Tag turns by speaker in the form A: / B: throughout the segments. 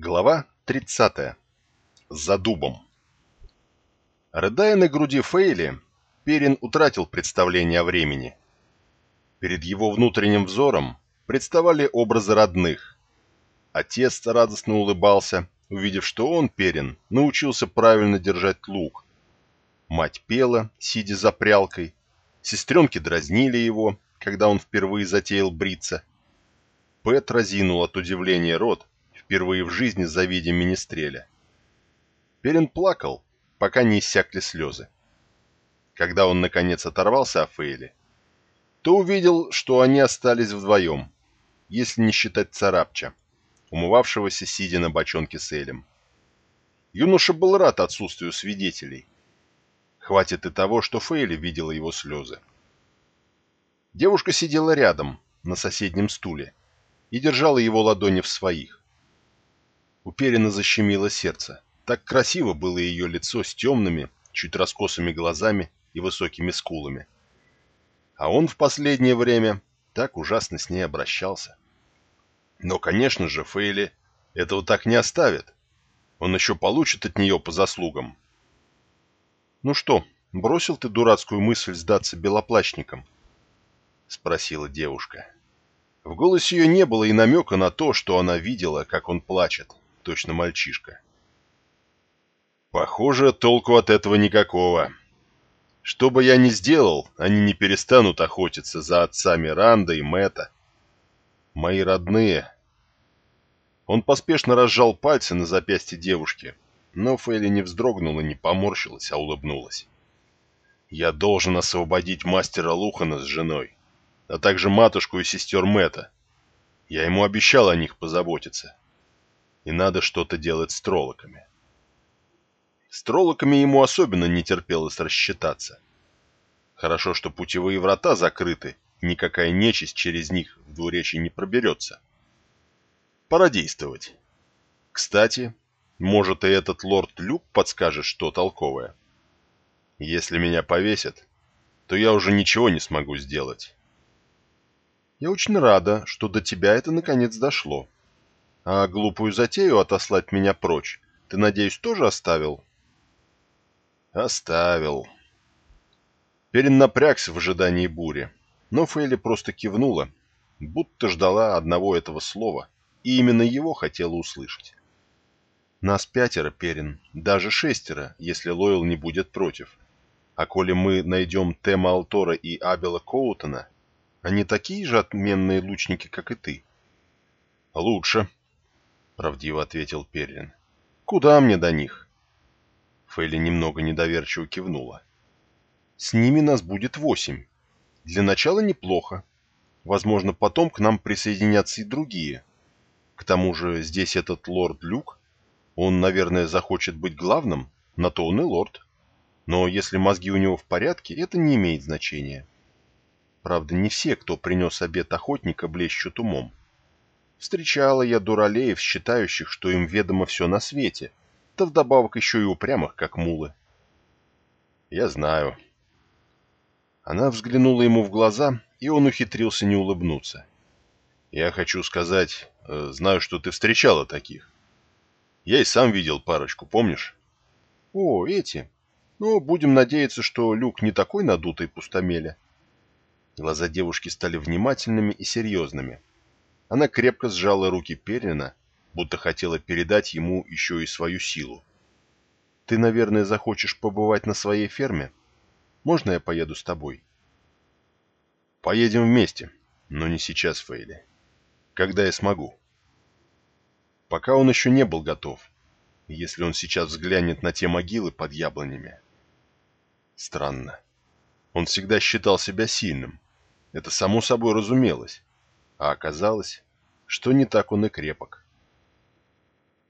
A: Глава 30. За дубом. Рыдая на груди Фейли, Перин утратил представление о времени. Перед его внутренним взором представали образы родных. Отец радостно улыбался, увидев, что он, Перин, научился правильно держать лук. Мать пела, сидя за прялкой. Сестренки дразнили его, когда он впервые затеял бриться. Пэт разинул от удивления рот, впервые в жизни завидя Министреля. Перин плакал, пока не иссякли слезы. Когда он наконец оторвался от Фейли, то увидел, что они остались вдвоем, если не считать царапча, умывавшегося сидя на бочонке с Элем. Юноша был рад отсутствию свидетелей. Хватит и того, что Фейли видела его слезы. Девушка сидела рядом, на соседнем стуле, и держала его ладони в своих. У Перина защемило сердце. Так красиво было ее лицо с темными, чуть раскосыми глазами и высокими скулами. А он в последнее время так ужасно с ней обращался. Но, конечно же, Фейли этого так не оставит. Он еще получит от нее по заслугам. «Ну что, бросил ты дурацкую мысль сдаться белоплачникам?» — спросила девушка. В голосе ее не было и намека на то, что она видела, как он плачет точно мальчишка. Похоже, толку от этого никакого. Что бы я ни сделал, они не перестанут охотиться за отцами Ранда и Мэтта. Мои родные. Он поспешно разжал пальцы на запястье девушки, но Фейли не вздрогнула, не поморщилась, а улыбнулась. Я должен освободить мастера Лухана с женой, а также матушку и сестер Мэтта. Я ему обещал о них позаботиться и надо что-то делать с троллоками. С троллоками ему особенно не терпелось рассчитаться. Хорошо, что путевые врата закрыты, никакая нечисть через них в двуречье не проберется. Пора действовать. Кстати, может и этот лорд Люк подскажет что толковое. Если меня повесят, то я уже ничего не смогу сделать. Я очень рада, что до тебя это наконец дошло, а глупую затею отослать меня прочь ты, надеюсь, тоже оставил? Оставил. Перин напрягся в ожидании бури, но Фейли просто кивнула, будто ждала одного этого слова, и именно его хотела услышать. Нас пятеро, Перин, даже шестеро, если Лойл не будет против. А коли мы найдем Тема Алтора и Абела Коутона, они такие же отменные лучники, как и ты. Лучше, правдиво ответил Перлин. Куда мне до них? Фейли немного недоверчиво кивнула. С ними нас будет восемь. Для начала неплохо. Возможно, потом к нам присоединятся и другие. К тому же здесь этот лорд Люк. Он, наверное, захочет быть главным, на то он и лорд. Но если мозги у него в порядке, это не имеет значения. Правда, не все, кто принес обед охотника, блещут умом. Встречала я дуралеев, считающих, что им ведомо все на свете, да вдобавок еще и упрямых, как мулы. Я знаю. Она взглянула ему в глаза, и он ухитрился не улыбнуться. Я хочу сказать, э, знаю, что ты встречала таких. Я и сам видел парочку, помнишь? О, эти. Ну, будем надеяться, что Люк не такой надутый пустомеля. Глаза девушки стали внимательными и серьезными. Она крепко сжала руки Перина, будто хотела передать ему еще и свою силу. «Ты, наверное, захочешь побывать на своей ферме? Можно я поеду с тобой?» «Поедем вместе, но не сейчас, Фейли. Когда я смогу?» Пока он еще не был готов, если он сейчас взглянет на те могилы под яблонями. Странно. Он всегда считал себя сильным. Это само собой разумелось а оказалось, что не так он и крепок.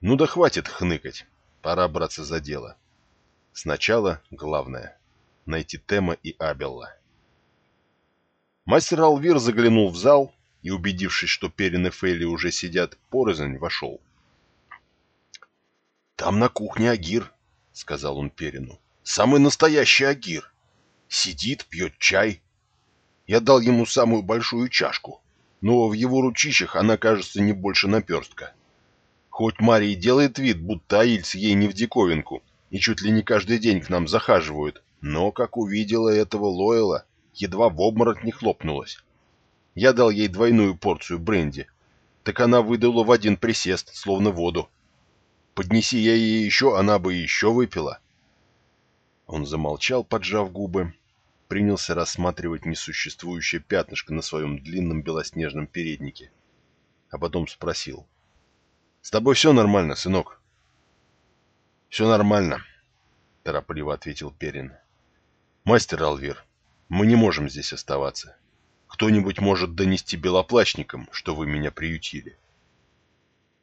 A: Ну да хватит хныкать, пора браться за дело. Сначала главное — найти Тема и Абелла. Мастер Алвир заглянул в зал и, убедившись, что Перин и Фейли уже сидят порознь, вошел. «Там на кухне Агир», — сказал он Перину. «Самый настоящий Агир. Сидит, пьет чай. Я дал ему самую большую чашку, но в его ручищах она кажется не больше наперстка. Хоть Мария делает вид, будто аильцы ей не в диковинку, и чуть ли не каждый день к нам захаживают, но, как увидела этого Лойла, едва в обморок не хлопнулась. Я дал ей двойную порцию бренди, так она выдала в один присест, словно воду. Поднеси я ей еще, она бы еще выпила. Он замолчал, поджав губы, принялся рассматривать несуществующее пятнышко на своем длинном белоснежном переднике, а потом спросил. «С тобой все нормально, сынок?» «Все нормально», — торопливо ответил Перин. «Мастер Алвир, мы не можем здесь оставаться. Кто-нибудь может донести белоплачникам, что вы меня приютили?»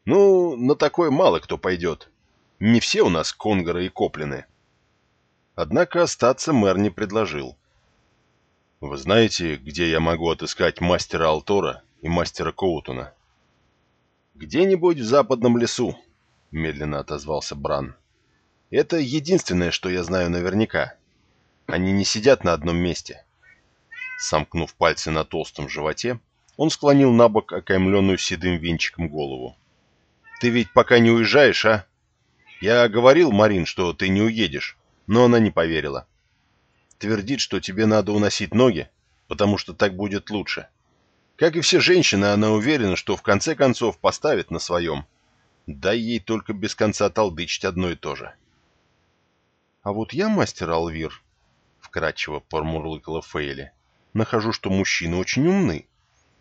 A: «Ну, на такое мало кто пойдет. Не все у нас конгоры и коплены». Однако остаться мэр не предложил. «Вы знаете, где я могу отыскать мастера Алтора и мастера Коутона?» «Где-нибудь в западном лесу», — медленно отозвался Бран. «Это единственное, что я знаю наверняка. Они не сидят на одном месте». Сомкнув пальцы на толстом животе, он склонил на бок окаймленную седым венчиком голову. «Ты ведь пока не уезжаешь, а? Я говорил, Марин, что ты не уедешь, но она не поверила. Твердит, что тебе надо уносить ноги, потому что так будет лучше. Как и все женщины, она уверена, что в конце концов поставит на своем. Дай ей только без конца толдычить одно и то же. — А вот я, мастер Алвир, — вкратчиво промурлыкала Фейли, — нахожу, что мужчины очень умны.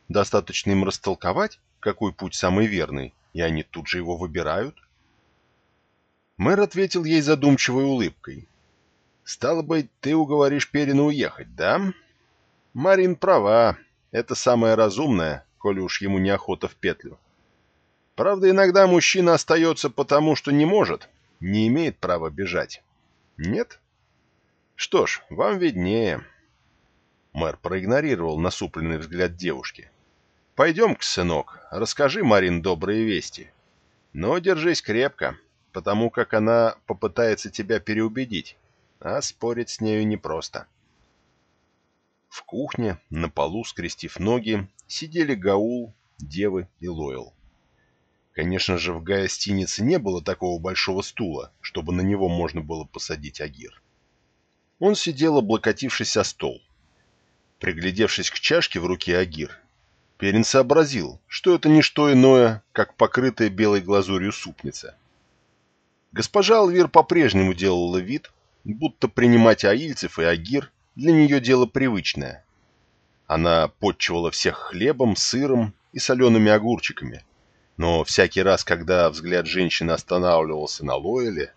A: Достаточно им растолковать, какой путь самый верный, и они тут же его выбирают. Мэр ответил ей задумчивой улыбкой. «Стало быть, ты уговоришь Перина уехать, да?» «Марин права. Это самое разумное, коли уж ему неохота в петлю. Правда, иногда мужчина остается потому, что не может, не имеет права бежать. Нет? Что ж, вам виднее. Мэр проигнорировал насупленный взгляд девушки. пойдем сынок, расскажи Марин добрые вести. Но держись крепко, потому как она попытается тебя переубедить, а спорить с нею непросто. В кухне, на полу, скрестив ноги, сидели Гаул, Девы и Лойл. Конечно же, в гостинице не было такого большого стула, чтобы на него можно было посадить Агир. Он сидел, облокотившись о стол. Приглядевшись к чашке в руке Агир, Перин сообразил, что это не что иное, как покрытая белой глазурью супница. Госпожа Алвир по-прежнему делала вид, будто принимать аильцев и Агир для нее дело привычное. Она подчивала всех хлебом, сыром и солеными огурчиками. Но всякий раз, когда взгляд женщины останавливался на Лоэле,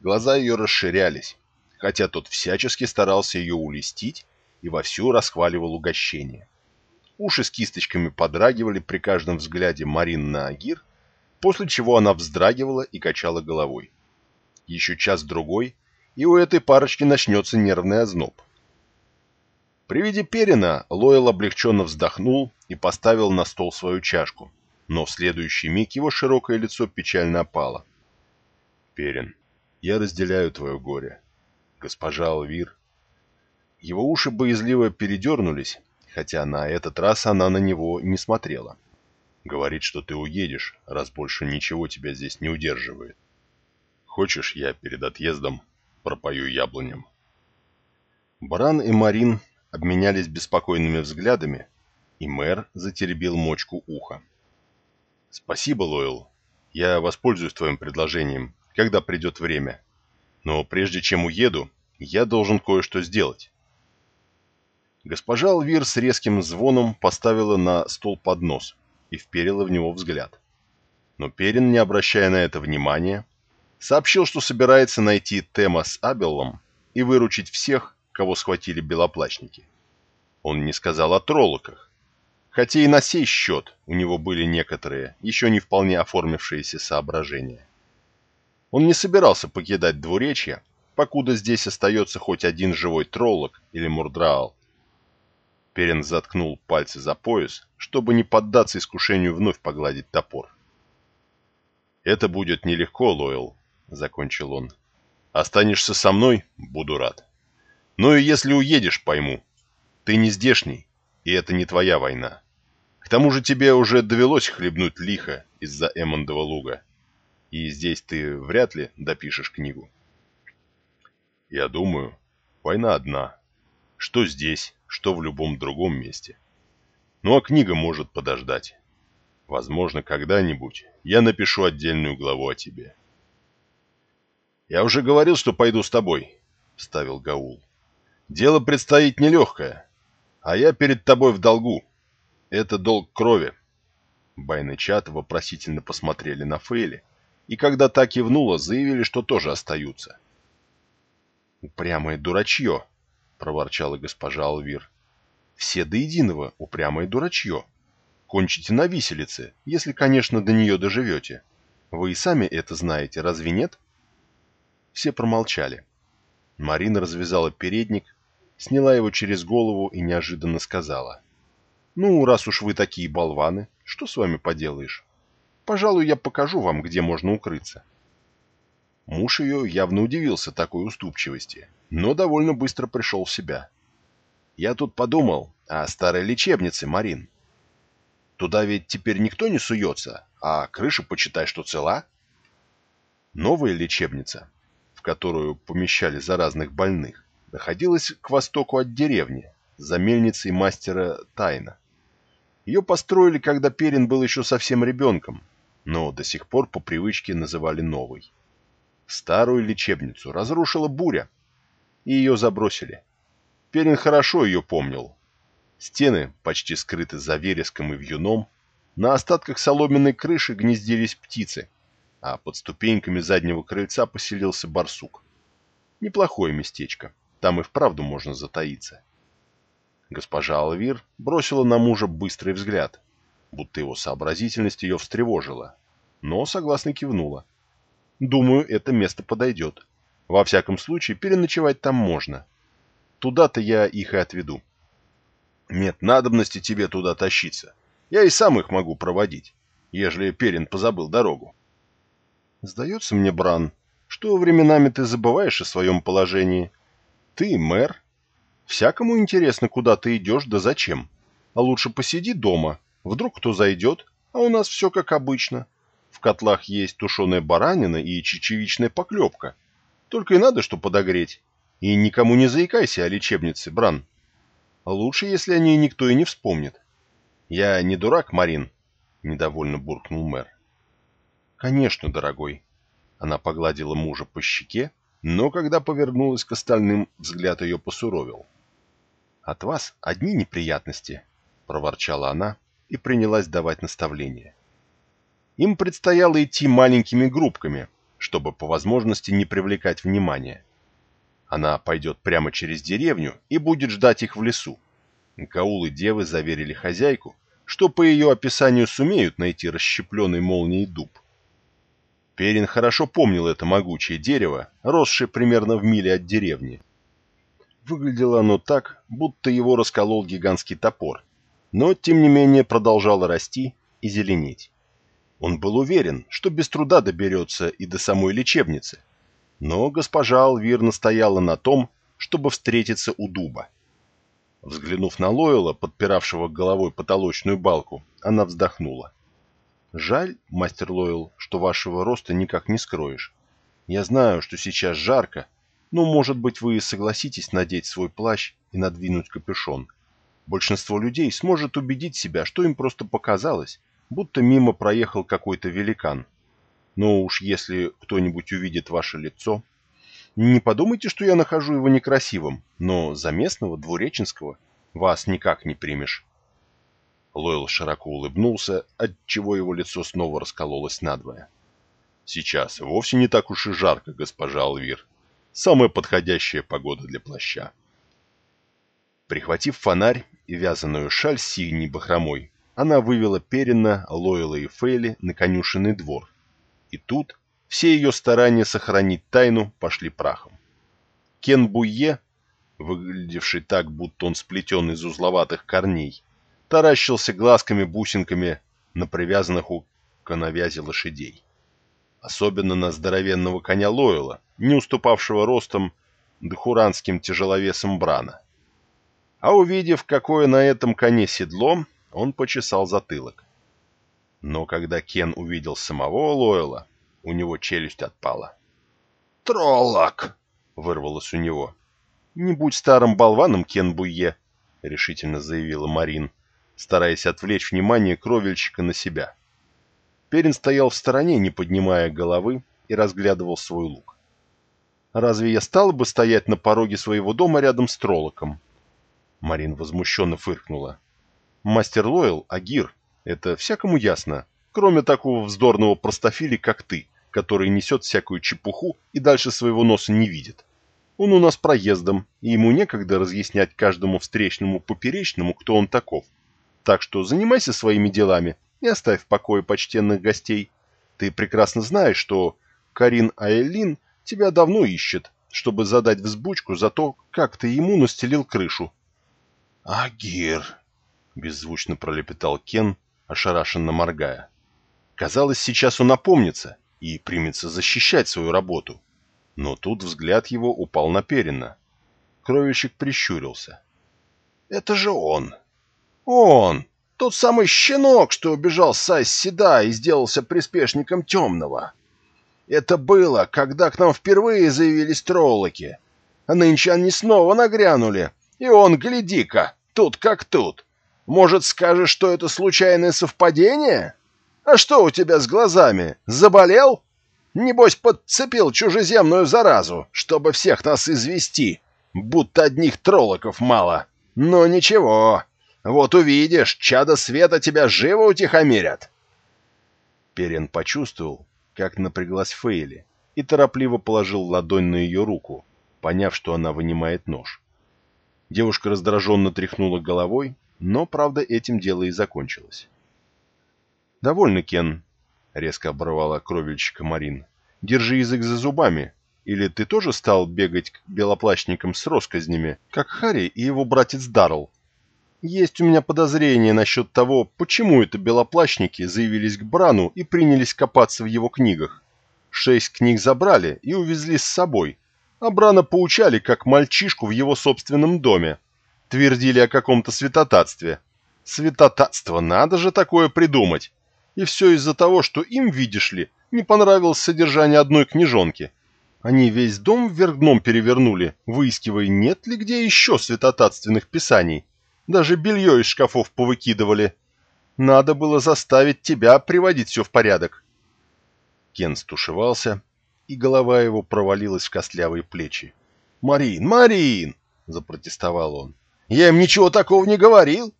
A: глаза ее расширялись, хотя тот всячески старался ее улестить и вовсю расхваливал угощение. Уши с кисточками подрагивали при каждом взгляде Марин на Агир, после чего она вздрагивала и качала головой. Еще час-другой, и у этой парочки начнется нервный озноб. При виде Перина Лойл облегченно вздохнул и поставил на стол свою чашку, но в следующий миг его широкое лицо печально опало. «Перин, я разделяю твое горе. Госпожа Алвир». Его уши боязливо передернулись, хотя на этот раз она на него не смотрела. «Говорит, что ты уедешь, раз больше ничего тебя здесь не удерживает. Хочешь, я перед отъездом пропою яблоням?» Баран и Марин обменялись беспокойными взглядами, и мэр затеребил мочку уха. «Спасибо, Лойл. Я воспользуюсь твоим предложением, когда придет время. Но прежде чем уеду, я должен кое-что сделать». Госпожа Алвир с резким звоном поставила на стол поднос и вперила в него взгляд. Но Перин, не обращая на это внимания, сообщил, что собирается найти Тема с Абеллом и выручить всех, кого схватили белоплачники. Он не сказал о троллоках, хотя и на сей счет у него были некоторые, еще не вполне оформившиеся соображения. Он не собирался покидать двуречье, покуда здесь остается хоть один живой троллок или мурдраал. Перен заткнул пальцы за пояс, чтобы не поддаться искушению вновь погладить топор. «Это будет нелегко, Лойл», — закончил он. «Останешься со мной — буду рад». Ну и если уедешь, пойму. Ты не здешний, и это не твоя война. К тому же тебе уже довелось хлебнуть лихо из-за Эммондова луга. И здесь ты вряд ли допишешь книгу. Я думаю, война одна. Что здесь, что в любом другом месте. Ну а книга может подождать. Возможно, когда-нибудь я напишу отдельную главу о тебе. «Я уже говорил, что пойду с тобой», — вставил Гаул. «Дело предстоит нелегкое, а я перед тобой в долгу. Это долг крови». Байн и Чат вопросительно посмотрели на Фейли, и когда та кивнула, заявили, что тоже остаются. «Упрямое дурачье», — проворчала госпожа Алвир. «Все до единого упрямое дурачье. Кончите на виселице, если, конечно, до нее доживете. Вы и сами это знаете, разве нет?» Все промолчали. Марина развязала передник, сняла его через голову и неожиданно сказала. «Ну, раз уж вы такие болваны, что с вами поделаешь? Пожалуй, я покажу вам, где можно укрыться». Муж ее явно удивился такой уступчивости, но довольно быстро пришел в себя. «Я тут подумал о старой лечебнице, Марин. Туда ведь теперь никто не суется, а крыша, почитай, что цела». Новая лечебница в которую помещали заразных больных, находилась к востоку от деревни, за мельницей мастера Тайна. Ее построили, когда Перин был еще совсем ребенком, но до сих пор по привычке называли новой. Старую лечебницу разрушила буря, и ее забросили. Перин хорошо ее помнил. Стены, почти скрыты за вереском и вьюном, на остатках соломенной крыши гнездились птицы, а под ступеньками заднего крыльца поселился барсук. Неплохое местечко, там и вправду можно затаиться. Госпожа Алвир бросила на мужа быстрый взгляд, будто его сообразительность ее встревожила, но согласно кивнула. «Думаю, это место подойдет. Во всяком случае, переночевать там можно. Туда-то я их и отведу». «Нет надобности тебе туда тащиться. Я и сам их могу проводить, ежели Перин позабыл дорогу». Сдается мне, Бран, что временами ты забываешь о своем положении. Ты мэр. Всякому интересно, куда ты идешь, да зачем. А лучше посиди дома. Вдруг кто зайдет, а у нас все как обычно. В котлах есть тушеная баранина и чечевичная поклепка. Только и надо, что подогреть. И никому не заикайся о лечебнице, Бран. Лучше, если о ней никто и не вспомнит. Я не дурак, Марин, — недовольно буркнул мэр. «Конечно, дорогой». Она погладила мужа по щеке, но когда повернулась к остальным, взгляд ее посуровил. «От вас одни неприятности», — проворчала она и принялась давать наставления. Им предстояло идти маленькими группками, чтобы по возможности не привлекать внимания. Она пойдет прямо через деревню и будет ждать их в лесу. Каул и девы заверили хозяйку, что по ее описанию сумеют найти расщепленный молнией дуб. Перин хорошо помнил это могучее дерево, росшее примерно в миле от деревни. Выглядело оно так, будто его расколол гигантский топор, но, тем не менее, продолжало расти и зеленеть. Он был уверен, что без труда доберется и до самой лечебницы, но госпожа Алвир настояла на том, чтобы встретиться у дуба. Взглянув на Лойла, подпиравшего головой потолочную балку, она вздохнула. Жаль, мастер Лойл, что вашего роста никак не скроешь. Я знаю, что сейчас жарко, но, может быть, вы согласитесь надеть свой плащ и надвинуть капюшон. Большинство людей сможет убедить себя, что им просто показалось, будто мимо проехал какой-то великан. Но уж если кто-нибудь увидит ваше лицо... Не подумайте, что я нахожу его некрасивым, но за местного двуреченского вас никак не примешь. Лойл широко улыбнулся, отчего его лицо снова раскололось надвое. «Сейчас вовсе не так уж и жарко, госпожа Алвир. Самая подходящая погода для плаща». Прихватив фонарь и вязаную шаль с синей бахромой, она вывела Перина, Лойла и Фейли на конюшенный двор. И тут все ее старания сохранить тайну пошли прахом. Кен Буе, выглядевший так, будто он сплетен из узловатых корней, таращился глазками-бусинками на привязанных у коновязи лошадей. Особенно на здоровенного коня Лойла, не уступавшего ростом дхуранским тяжеловесом Брана. А увидев, какое на этом коне седло, он почесал затылок. Но когда Кен увидел самого Лойла, У него челюсть отпала.
B: «Троллок!»
A: — вырвалось у него. «Не будь старым болваном, Кен Буе!» — решительно заявила Марин, стараясь отвлечь внимание кровельщика на себя. Перин стоял в стороне, не поднимая головы, и разглядывал свой лук. «Разве я стала бы стоять на пороге своего дома рядом с троллоком?» Марин возмущенно фыркнула. «Мастер Лойл, Агир, это всякому ясно, кроме такого вздорного простофили, как ты, который несет всякую чепуху и дальше своего носа не видит. Он у нас проездом, и ему некогда разъяснять каждому встречному поперечному, кто он таков. Так что занимайся своими делами и оставь в покое почтенных гостей. Ты прекрасно знаешь, что Карин Айлин тебя давно ищет, чтобы задать взбучку за то, как ты ему настелил крышу.
B: — Агир!
A: — беззвучно пролепетал Кен, ошарашенно моргая. Казалось, сейчас он опомнится и примется защищать свою работу. Но тут взгляд его упал на Перина. Кровельщик прищурился.
B: — Это же он! Он! Тот самый щенок, что убежал с Айс-Седа и сделался приспешником Темного. Это было, когда к нам впервые заявились троллоки. А нынче они снова нагрянули. И он, гляди-ка, тут как тут. Может, скажешь, что это случайное совпадение? А что у тебя с глазами? Заболел? Небось, подцепил чужеземную заразу, чтобы всех нас извести, будто одних троллоков мало. Но ничего, вот увидишь, чада света тебя живо утихомирят.
A: Перин почувствовал, как напряглась Фейли, и торопливо положил ладонь на ее руку, поняв, что она вынимает нож. Девушка раздраженно тряхнула головой, но, правда, этим дело и закончилось. «Довольно, Кен», — резко оборвала кровельщика Марин. «Держи язык за зубами, или ты тоже стал бегать к белоплащникам с росказнями, как Харри и его братец Даррелл?» Есть у меня подозрение насчет того, почему это белоплащники заявились к Брану и принялись копаться в его книгах. Шесть книг забрали и увезли с собой, а Брана поучали, как мальчишку в его собственном доме. Твердили о каком-то святотатстве. Святотатство, надо же такое придумать. И все из-за того, что им, видишь ли, не понравилось содержание одной книжонки. Они весь дом вверх дном перевернули, выискивая, нет ли где еще святотатственных писаний. Даже белье из шкафов повыкидывали. Надо было заставить тебя приводить все в порядок. Кен стушевался, и голова его провалилась в костлявые плечи. «Марин, Марин!» — запротестовал он. «Я им ничего такого не говорил.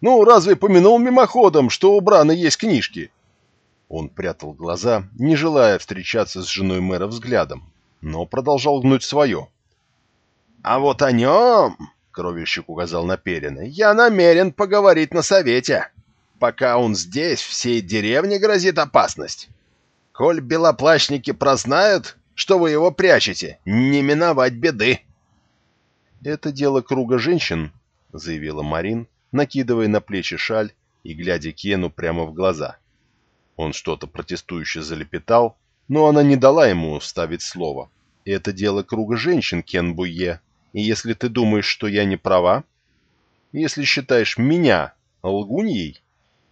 A: Ну, разве помянул мимоходом, что у Брана есть книжки?» Он прятал глаза, не желая встречаться с женой мэра взглядом, но продолжал гнуть свое. «А вот о нем Кровельщик указал на Перина. «Я намерен поговорить на совете. Пока он здесь, всей деревне грозит опасность. Коль белоплащники прознают, что вы его прячете, не миновать беды». «Это дело круга женщин», — заявила Марин, накидывая на плечи шаль и глядя Кену прямо в глаза. Он что-то протестующе залепетал, но она не дала ему вставить слово. «Это дело круга женщин, Кен Буе», и если ты думаешь, что я не права, если считаешь меня лгуньей,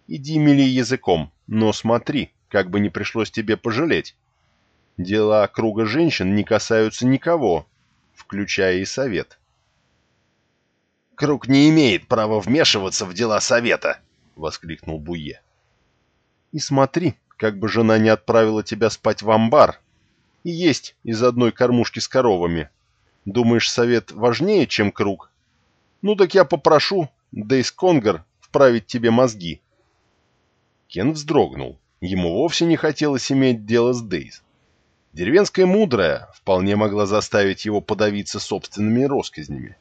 A: иди мели языком, но смотри, как бы не пришлось тебе пожалеть. Дела круга женщин не касаются никого, включая и совет.
B: «Круг не имеет права вмешиваться в дела совета!» — воскликнул Буе.
A: «И смотри, как бы жена не отправила тебя спать в амбар и есть из одной кормушки с коровами, Думаешь, совет важнее, чем круг? Ну так я попрошу Дейс Конгар вправить тебе мозги. Кен вздрогнул. Ему вовсе не хотелось иметь дело с Дейс. Деревенская мудрая вполне могла заставить его подавиться собственными росказнями.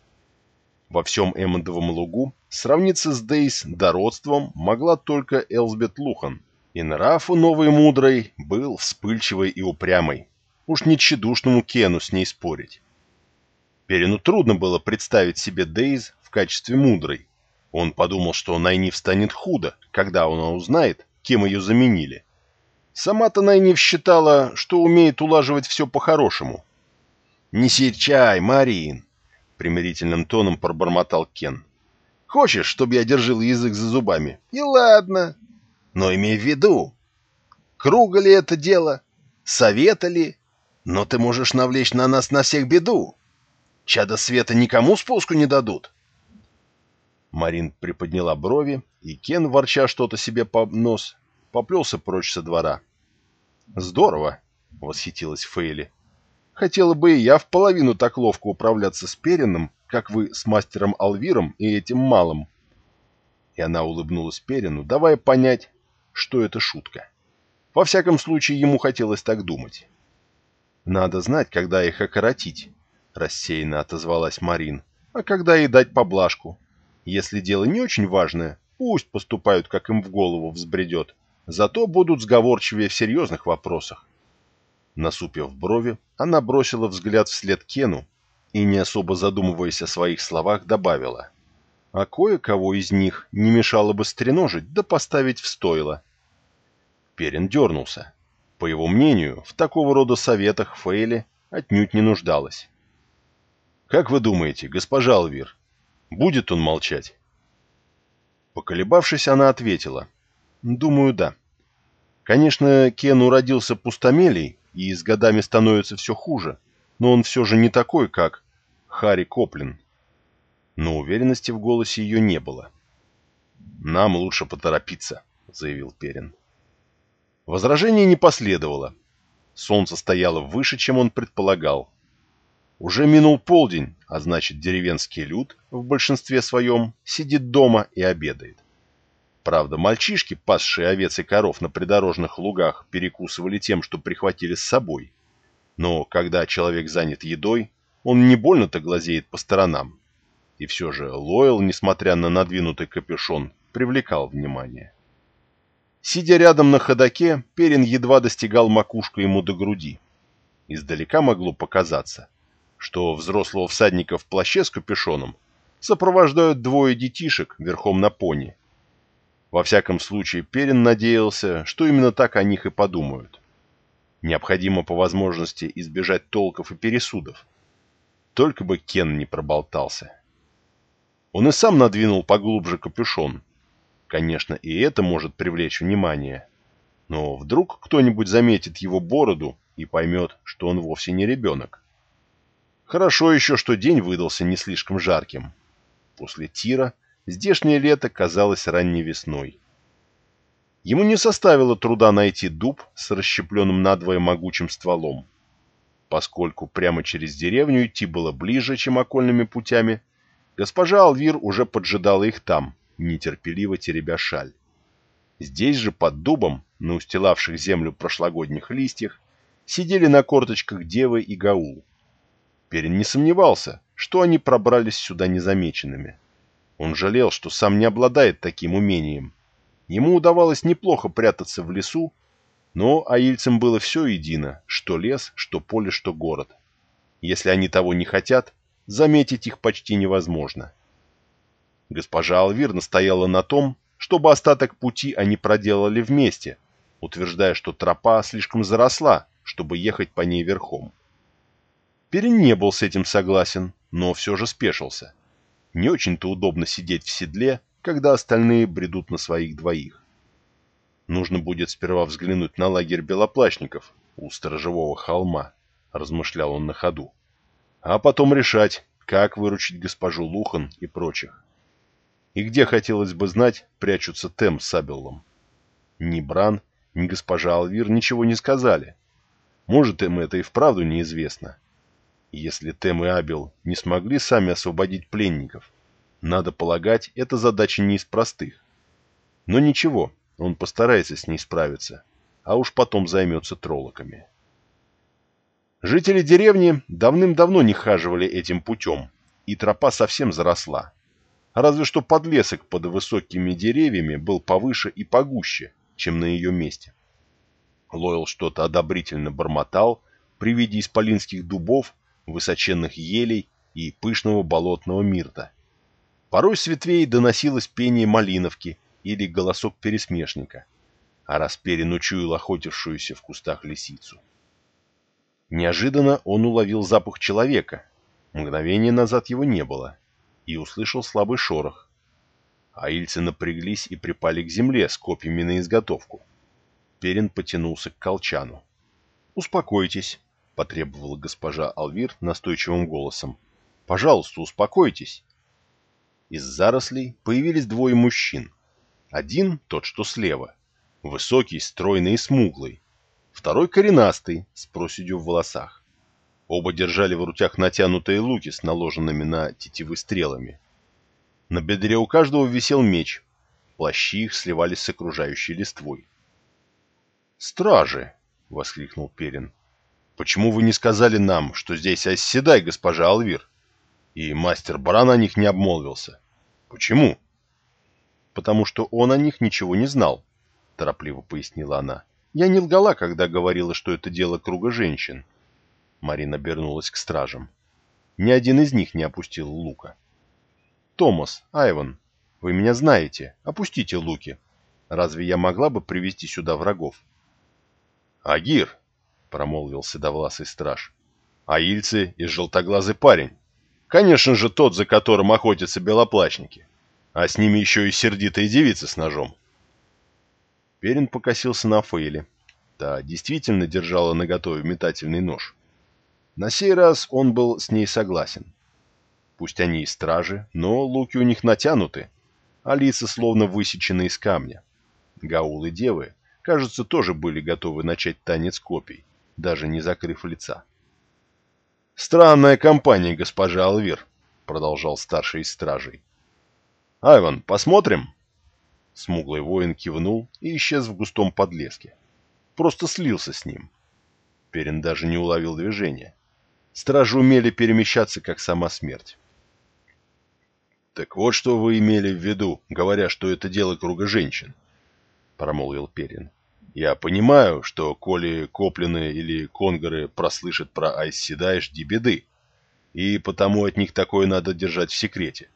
A: Во всем Эммондовом лугу сравниться с Дейс дородством могла только Элсбет Лухан, и нрав у новой мудрой был вспыльчивой и упрямой. Уж не тщедушному Кену с ней спорить. Перину трудно было представить себе Дейз в качестве мудрой. Он подумал, что Найниф станет худо, когда она узнает, кем ее заменили. Сама-то Найниф считала, что умеет улаживать все по-хорошему. «Не серчай, Марин!» — примирительным тоном пробормотал Кен. «Хочешь, чтобы я держал язык за зубами? И ладно. Но имей в виду, круга ли это дело?
B: Совета ли? Но ты можешь навлечь на нас на всех беду. Чада света никому спуску не дадут.
A: Марин приподняла брови, и Кен, ворча что-то себе под нос, поплелся прочь со двора. «Здорово!» — восхитилась Фейли. «Хотела бы и я в половину так ловко управляться с Перином, как вы с мастером Алвиром и этим малым». И она улыбнулась Перину, давая понять, что это шутка. Во всяком случае, ему хотелось так думать. «Надо знать, когда их окоротить», — рассеянно отозвалась Марин, «а когда и дать поблажку. Если дело не очень важное, пусть поступают, как им в голову взбредет, зато будут сговорчивее в серьезных вопросах». Насупив брови, она бросила взгляд вслед Кену и, не особо задумываясь о своих словах, добавила. «А кое-кого из них не мешало бы стреножить да поставить в стойло». Перин дернулся. По его мнению, в такого рода советах Фейли отнюдь не нуждалась. «Как вы думаете, госпожа Алвир, будет он молчать?» Поколебавшись, она ответила. «Думаю, да. Конечно, Кену родился пустомелей и с годами становится все хуже, но он все же не такой, как Харри Коплин». Но уверенности в голосе ее не было. «Нам лучше поторопиться», — заявил Перин. Возражений не последовало. Солнце стояло выше, чем он предполагал. Уже минул полдень, а значит деревенский люд в большинстве своем сидит дома и обедает. Правда, мальчишки, пасшие овец и коров на придорожных лугах, перекусывали тем, что прихватили с собой. Но когда человек занят едой, он не больно-то глазеет по сторонам. И все же Лойл, несмотря на надвинутый капюшон, привлекал внимание. Сидя рядом на ходоке, Перин едва достигал макушку ему до груди. Издалека могло показаться, что взрослого всадника в плаще с капюшоном сопровождают двое детишек верхом на пони. Во всяком случае, Перин надеялся, что именно так о них и подумают. Необходимо по возможности избежать толков и пересудов. Только бы Кен не проболтался. Он и сам надвинул поглубже капюшон, Конечно, и это может привлечь внимание. Но вдруг кто-нибудь заметит его бороду и поймет, что он вовсе не ребенок. Хорошо еще, что день выдался не слишком жарким. После тира здешнее лето казалось ранней весной. Ему не составило труда найти дуб с расщепленным надвое могучим стволом. Поскольку прямо через деревню идти было ближе, чем окольными путями, госпожа Алвир уже поджидала их там, нетерпеливо теребя шаль. Здесь же, под дубом, на устилавших землю прошлогодних листьях, сидели на корточках девы и гаул. Перин не сомневался, что они пробрались сюда незамеченными. Он жалел, что сам не обладает таким умением. Ему удавалось неплохо прятаться в лесу, но аильцам было все едино, что лес, что поле, что город. Если они того не хотят, заметить их почти невозможно. Госпожа Алвир настояла на том, чтобы остаток пути они проделали вместе, утверждая, что тропа слишком заросла, чтобы ехать по ней верхом. Перин не был с этим согласен, но все же спешился. Не очень-то удобно сидеть в седле, когда остальные бредут на своих двоих. Нужно будет сперва взглянуть на лагерь белоплащников у сторожевого холма, размышлял он на ходу, а потом решать, как выручить госпожу Лухан и прочих. И где, хотелось бы знать, прячутся Тем с Абеллом? Ни Бран, ни госпожа Алвир ничего не сказали. Может, им это и вправду неизвестно. Если Тем и Абел не смогли сами освободить пленников, надо полагать, эта задача не из простых. Но ничего, он постарается с ней справиться, а уж потом займется троллоками. Жители деревни давным-давно не хаживали этим путем, и тропа совсем заросла. Разве что подлесок под высокими деревьями был повыше и погуще, чем на ее месте. Лойл что-то одобрительно бормотал при виде исполинских дубов, высоченных елей и пышного болотного мирта. Порой с ветвей доносилось пение малиновки или голосок пересмешника, а расперин учуял охотившуюся в кустах лисицу. Неожиданно он уловил запах человека. Мгновение назад его не было и услышал слабый шорох. Аильцы напряглись и припали к земле с копьями на изготовку. Перин потянулся к колчану. «Успокойтесь», — потребовала госпожа Алвир настойчивым голосом. «Пожалуйста, успокойтесь». Из зарослей появились двое мужчин. Один, тот, что слева, высокий, стройный и смуглый. Второй коренастый, с проседью в волосах. Оба держали в рутях натянутые луки с наложенными на тетивы стрелами. На бедре у каждого висел меч. Плащи их сливались с окружающей листвой. «Стражи!» — воскликнул Перин. «Почему вы не сказали нам, что здесь оседай, госпожа Алвир?» И мастер Баран о них не обмолвился. «Почему?» «Потому что он о них ничего не знал», — торопливо пояснила она. «Я не лгала, когда говорила, что это дело круга женщин». Марина обернулась к стражам. Ни один из них не опустил лука. «Томас, Айван, вы меня знаете. Опустите луки. Разве я могла бы привести сюда врагов?» «Агир!» — промолвил седовласый страж. «Аильцы и желтоглазый парень. Конечно же, тот, за которым охотятся белоплачники. А с ними еще и сердитая девица с ножом». Перин покосился на Фейли. Та действительно держала наготове метательный нож. На сей раз он был с ней согласен. Пусть они и стражи, но луки у них натянуты, а лица словно высечены из камня. Гаулы девы кажется, тоже были готовы начать танец копий, даже не закрыв лица. «Странная компания, госпожа Алвир», — продолжал старший из стражей. «Айван, посмотрим?» Смуглый воин кивнул и исчез в густом подлеске. Просто слился с ним. Перин даже не уловил движения. Стражи умели перемещаться, как сама смерть. «Так вот, что вы имели в виду, говоря, что это дело круга женщин», — промолвил Перин. Я понимаю, что коли Коплины или Конгоры прослышат про Айсседай, жди беды. И потому от них такое надо держать в секрете.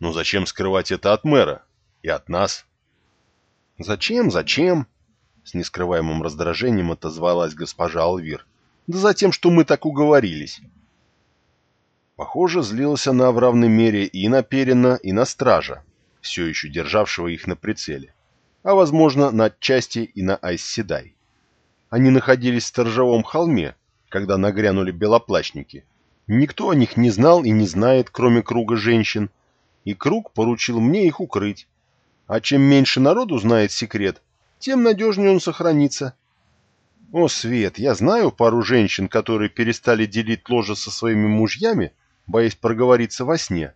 A: Но зачем скрывать это от мэра? И от нас? Зачем, зачем? С нескрываемым раздражением отозвалась госпожа Алвир. Да за тем, что мы так уговорились. Похоже, злилась она в равной мере и на Перина, и на стража, все еще державшего их на прицеле а, возможно, на отчасти и на Айсседай. Они находились в Сторожевом холме, когда нагрянули белоплачники. Никто о них не знал и не знает, кроме круга женщин, и круг поручил мне их укрыть. А чем меньше народу знает секрет, тем надежнее он сохранится. О, Свет, я знаю пару женщин, которые перестали делить ложе со своими мужьями, боясь проговориться во сне.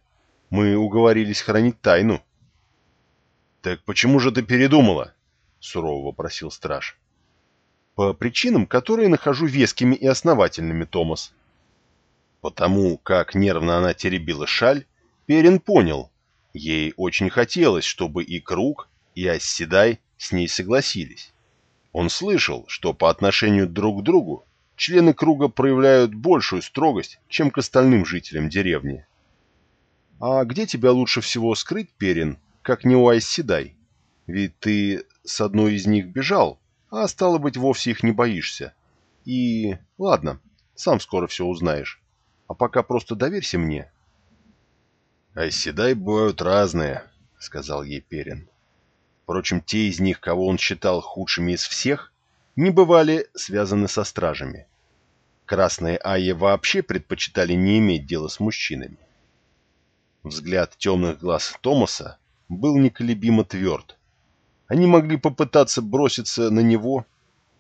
A: Мы уговорились хранить тайну. «Так почему же ты передумала?» — сурово вопросил страж. «По причинам, которые нахожу вескими и основательными, Томас». Потому как нервно она теребила шаль, Перин понял. Ей очень хотелось, чтобы и Круг, и Асседай с ней согласились. Он слышал, что по отношению друг к другу члены Круга проявляют большую строгость, чем к остальным жителям деревни. «А где тебя лучше всего скрыть, Перин?» Как не у Айсседай. Ведь ты с одной из них бежал, а стало быть, вовсе их не боишься. И... ладно, сам скоро все узнаешь. А пока просто доверься мне. Айсседай бывают разные, сказал ей Перин. Впрочем, те из них, кого он считал худшими из всех, не бывали связаны со стражами. Красные Айи вообще предпочитали не иметь дела с мужчинами. Взгляд темных глаз Томаса был неколебимо тверд. Они могли попытаться броситься на него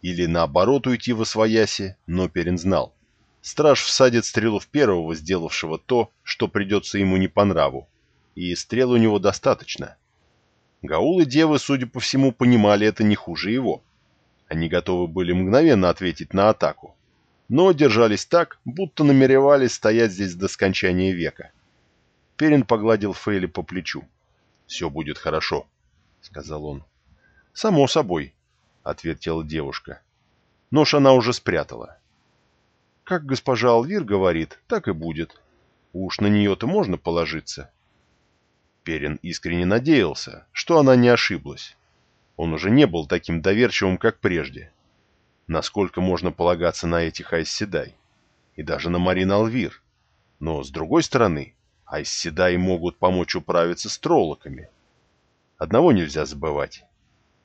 A: или наоборот уйти во свояси, но Перин знал. Страж всадит стрелу в первого, сделавшего то, что придется ему не по нраву, и стрел у него достаточно. Гаул и девы, судя по всему, понимали это не хуже его. Они готовы были мгновенно ответить на атаку, но держались так, будто намеревались стоять здесь до скончания века. Перин погладил Фейли по плечу. «Все будет хорошо», — сказал он. «Само собой», — ответила девушка. Нож она уже спрятала. «Как госпожа Алвир говорит, так и будет. Уж на нее-то можно положиться». Перин искренне надеялся, что она не ошиблась. Он уже не был таким доверчивым, как прежде. Насколько можно полагаться на этих Айсседай? И даже на Марин Алвир? Но, с другой стороны, а из Седаи могут помочь управиться с троллоками. Одного нельзя забывать.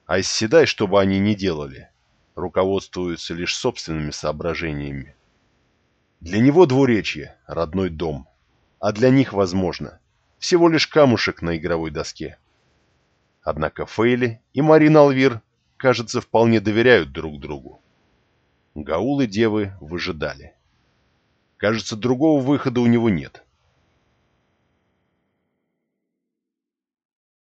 A: А из Седай, что бы они ни делали, руководствуется лишь собственными соображениями. Для него двуречье – родной дом, а для них, возможно, всего лишь камушек на игровой доске. Однако Фейли и Марин Алвир, кажется, вполне доверяют друг другу. Гаул и девы выжидали. Кажется, другого выхода у него нет.